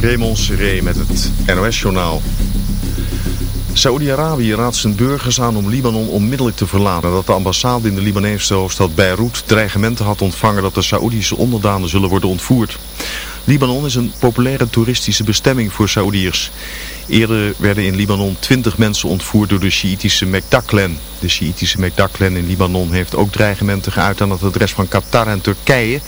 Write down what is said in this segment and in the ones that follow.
Raymond Seré met het NOS-journaal. Saoedi-Arabië raadt zijn burgers aan om Libanon onmiddellijk te verlaten. Dat de ambassade in de Libanese hoofdstad Beirut dreigementen had ontvangen dat de Saoedische onderdanen zullen worden ontvoerd. Libanon is een populaire toeristische bestemming voor Saoediërs. Eerder werden in Libanon 20 mensen ontvoerd door de Sjiitische Mekdaklen. De Sjiitische Mekdaklen in Libanon heeft ook dreigementen geuit aan het adres van Qatar en Turkije.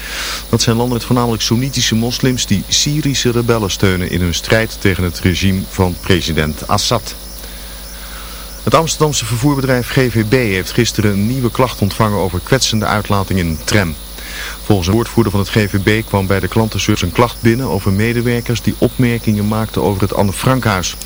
Dat zijn landen met voornamelijk Soenitische moslims die Syrische rebellen steunen in hun strijd tegen het regime van president Assad. Het Amsterdamse vervoerbedrijf GVB heeft gisteren een nieuwe klacht ontvangen over kwetsende uitlating in een tram. Volgens een woordvoerder van het GVB kwam bij de klantenservice een klacht binnen over medewerkers die opmerkingen maakten over het Anne Frankhuis.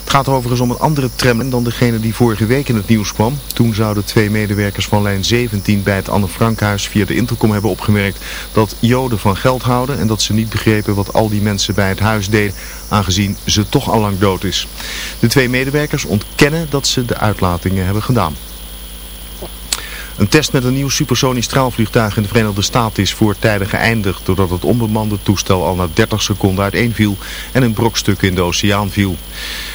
Het gaat overigens om een andere tram dan degene die vorige week in het nieuws kwam. Toen zouden twee medewerkers van lijn 17 bij het Anne Frankhuis via de intercom hebben opgemerkt dat Joden van geld houden en dat ze niet begrepen wat al die mensen bij het huis deden, aangezien ze toch al lang dood is. De twee medewerkers ontkennen dat ze de uitlatingen hebben gedaan. Een test met een nieuw supersonisch straalvliegtuig in de Verenigde Staten is voortijdig geëindigd doordat het onbemande toestel al na 30 seconden uiteenviel en een brokstuk in de oceaan viel.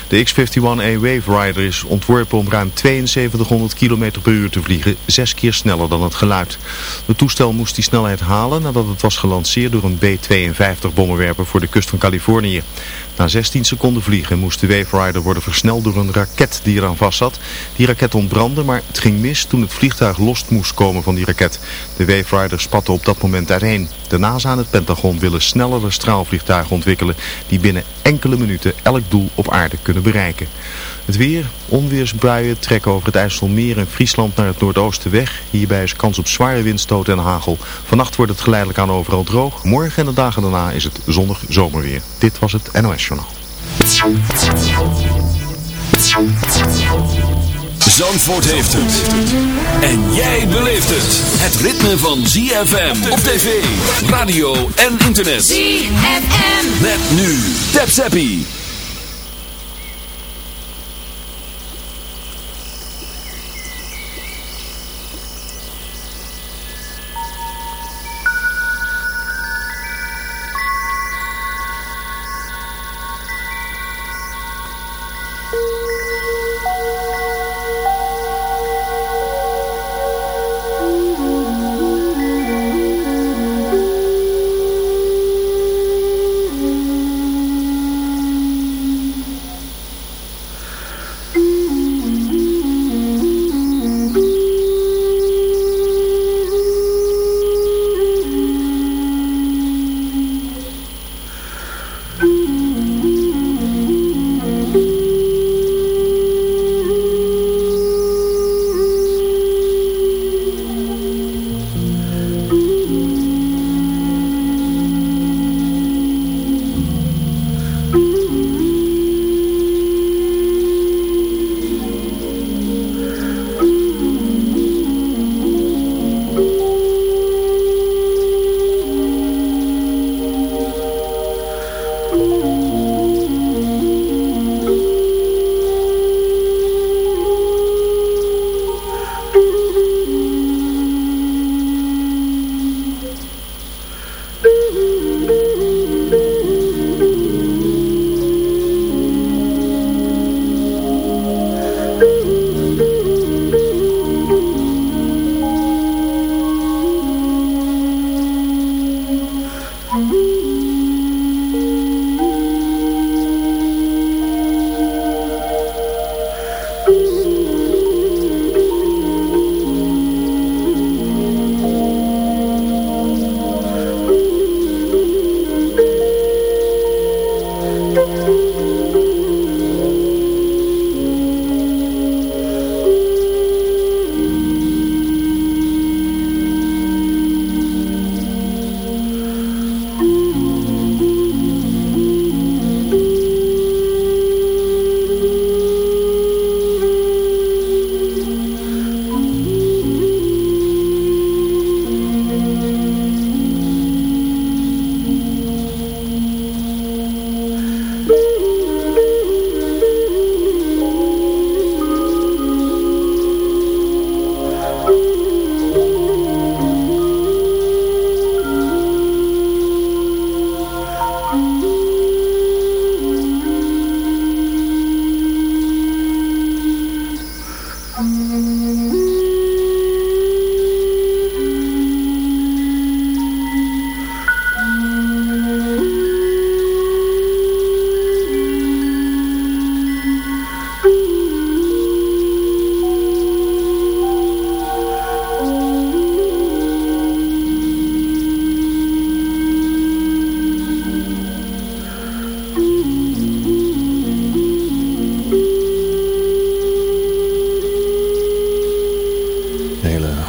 De X-51A Wave Rider is ontworpen om ruim 7200 km per uur te vliegen, zes keer sneller dan het geluid. Het toestel moest die snelheid halen nadat het was gelanceerd door een B-52 bommenwerper voor de kust van Californië. Na 16 seconden vliegen moest de Wave Rider worden versneld door een raket die eraan vast zat. Die raket ontbrandde, maar het ging mis toen het vliegtuig los moest komen van die raket. De Wave Rider spatte op dat moment uiteen. De NASA en het Pentagon willen snellere straalvliegtuigen ontwikkelen die binnen enkele minuten elk doel op aarde kunnen bereiken. Het weer, onweersbuien trekken over het IJsselmeer en Friesland naar het noordoosten weg. Hierbij is kans op zware windstoten en hagel. Vannacht wordt het geleidelijk aan overal droog. Morgen en de dagen daarna is het zonnig zomerweer. Dit was het NOS Journaal. Zandvoort heeft het. En jij beleeft het. Het ritme van ZFM op tv, radio en internet. ZFM. Met nu. Tap Zappie.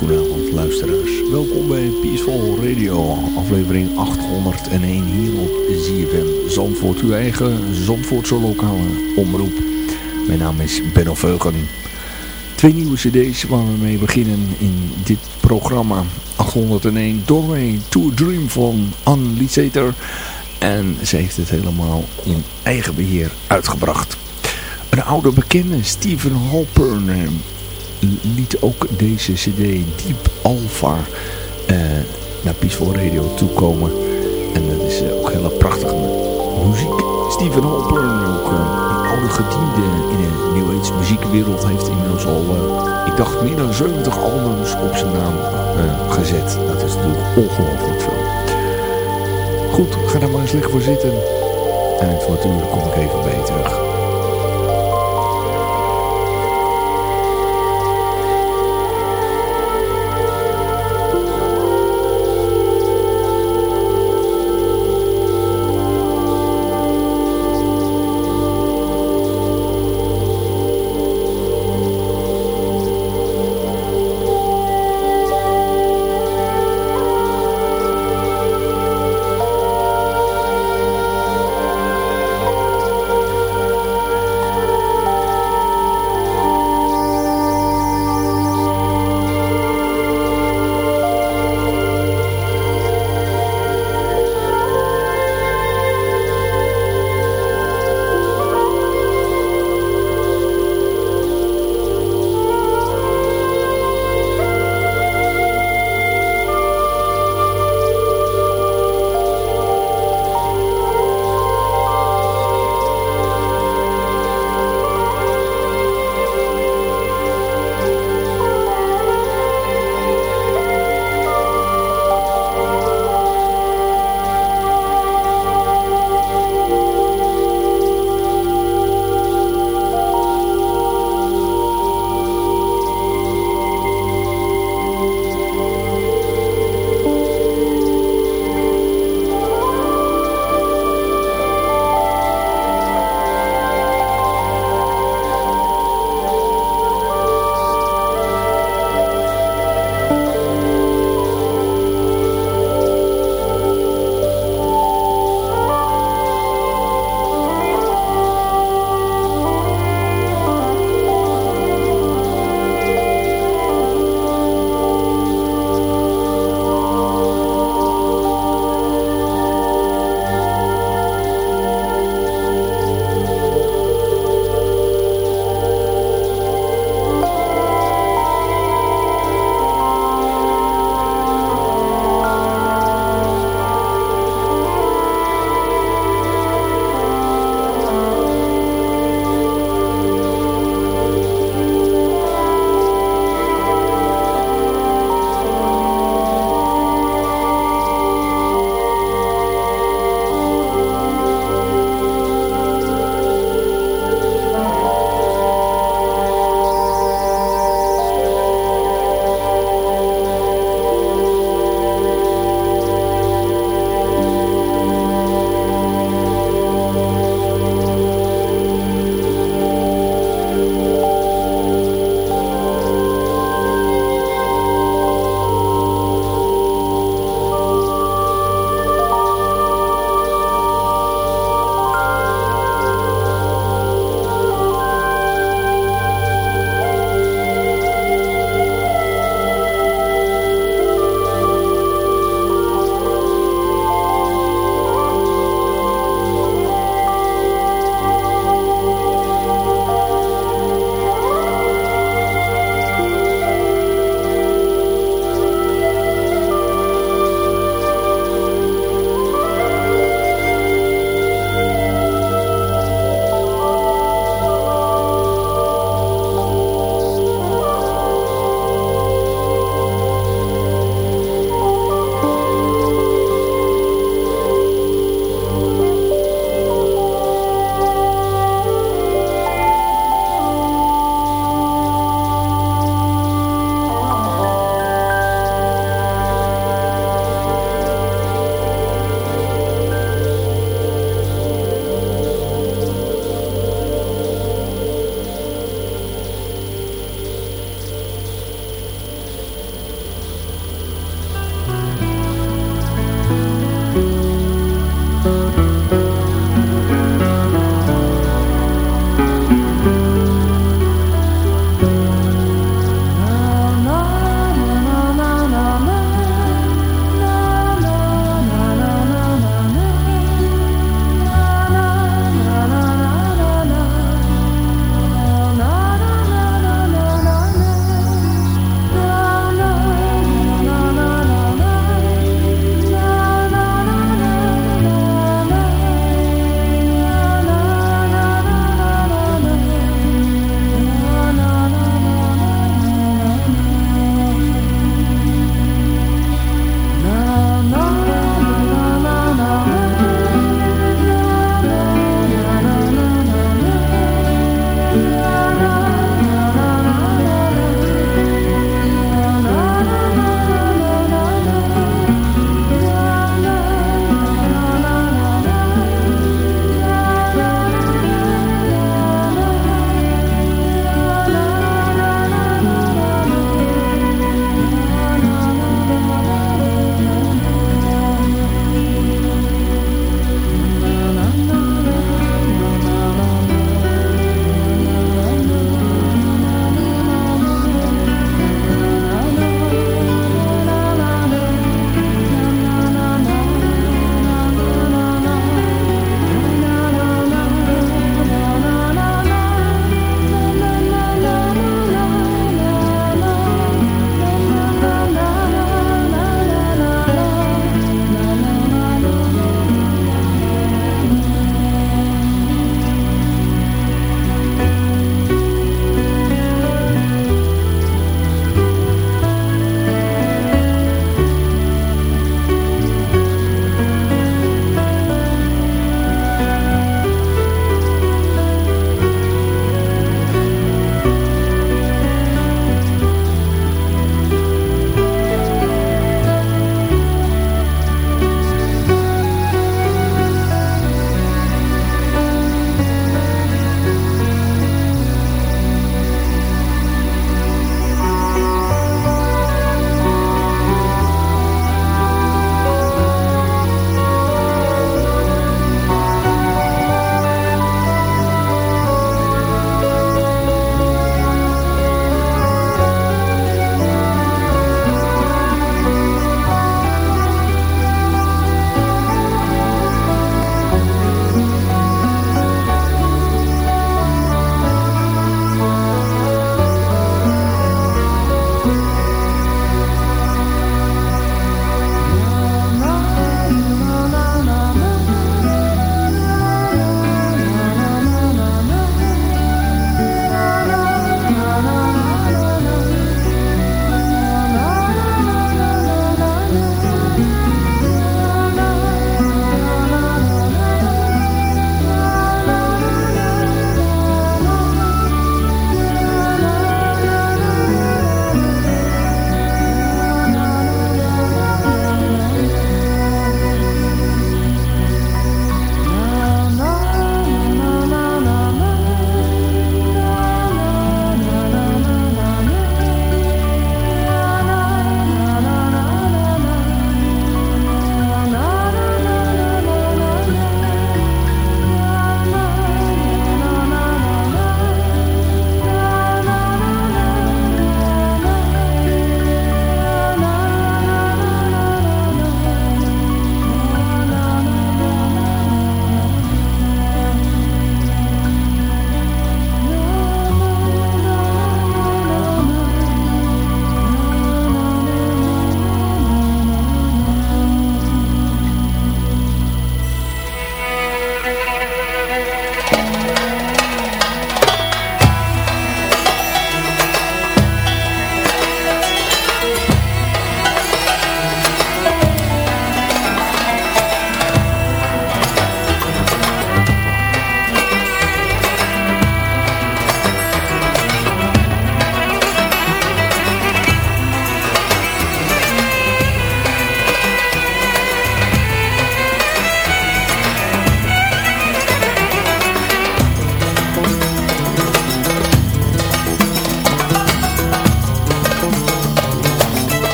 Goedenavond luisteraars. Welkom bij Peaceful Radio, aflevering 801 hier op ZFM Zandvoort. Uw eigen Zandvoortse lokale omroep. Mijn naam is Benno Veugen. Twee nieuwe cd's waar we mee beginnen in dit programma. 801 Doorway to Dream van Anne Lietzeter. En ze heeft het helemaal in eigen beheer uitgebracht. Een oude bekende, Stephen Halpern, eh, liet ook deze cd Deep Alpha eh, naar Peaceful Radio toekomen. En dat is eh, ook hele prachtige muziek. Stephen Halpern, ook eh, een oude gediende in de New Age muziekwereld, heeft inmiddels al, eh, ik dacht, meer dan 70 albums op zijn naam gezet. Dat is natuurlijk ongelooflijk veel. Goed, ga daar maar eens lekker voor zitten. En voor het uur kom ik even bij je terug.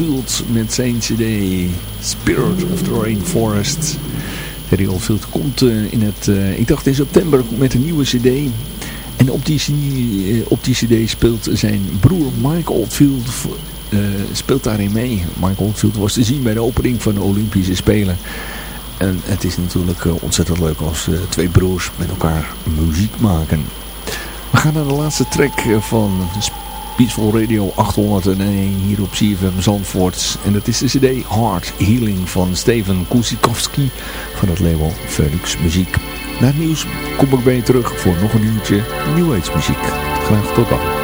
Oldfield met zijn cd Spirit of the Rainforest. Terry Oldfield komt uh, in het, uh, ik dacht in september met een nieuwe cd. En op die, uh, op die cd speelt zijn broer Mike Oldfield speelt daarin mee. Mike Oldfield was te zien bij de opening van de Olympische Spelen. En het is natuurlijk ontzettend leuk als twee broers met elkaar muziek maken. We gaan naar de laatste track van Peaceful Radio 801 hier op CFM Zandvoort. En dat is de cd Heart Healing van Steven Kusikowski van het label Felix Muziek. Na het nieuws kom ik bij je terug voor nog een uurtje New Age muziek. Graag tot dan.